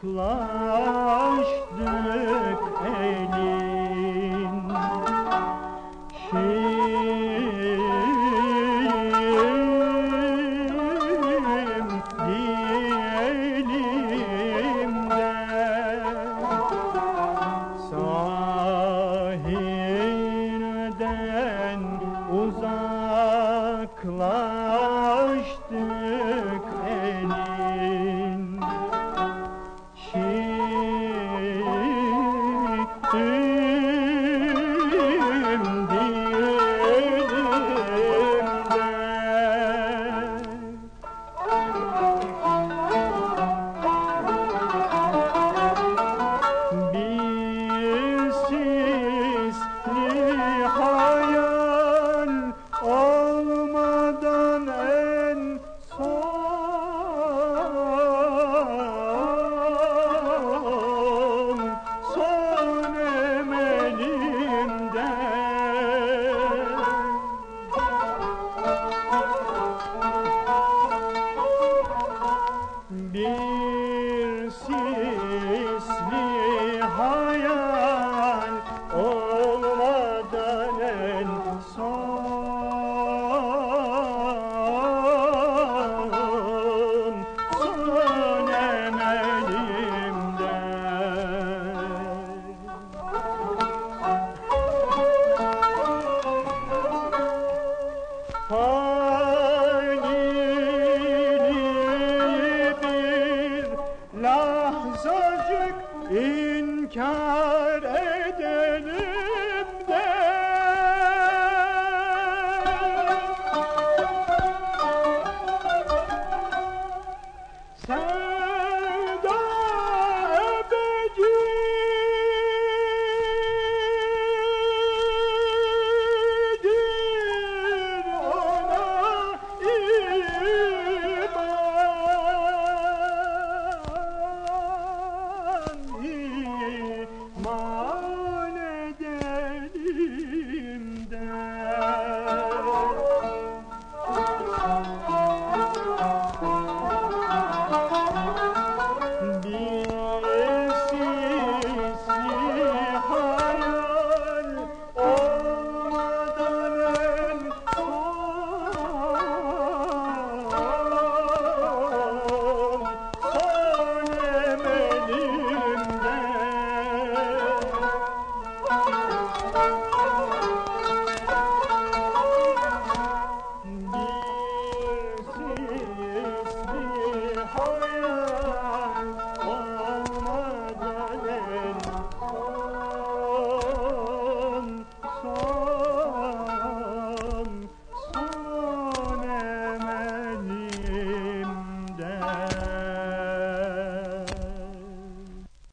uzaklar uzaklaştık elin Şiirim Di. in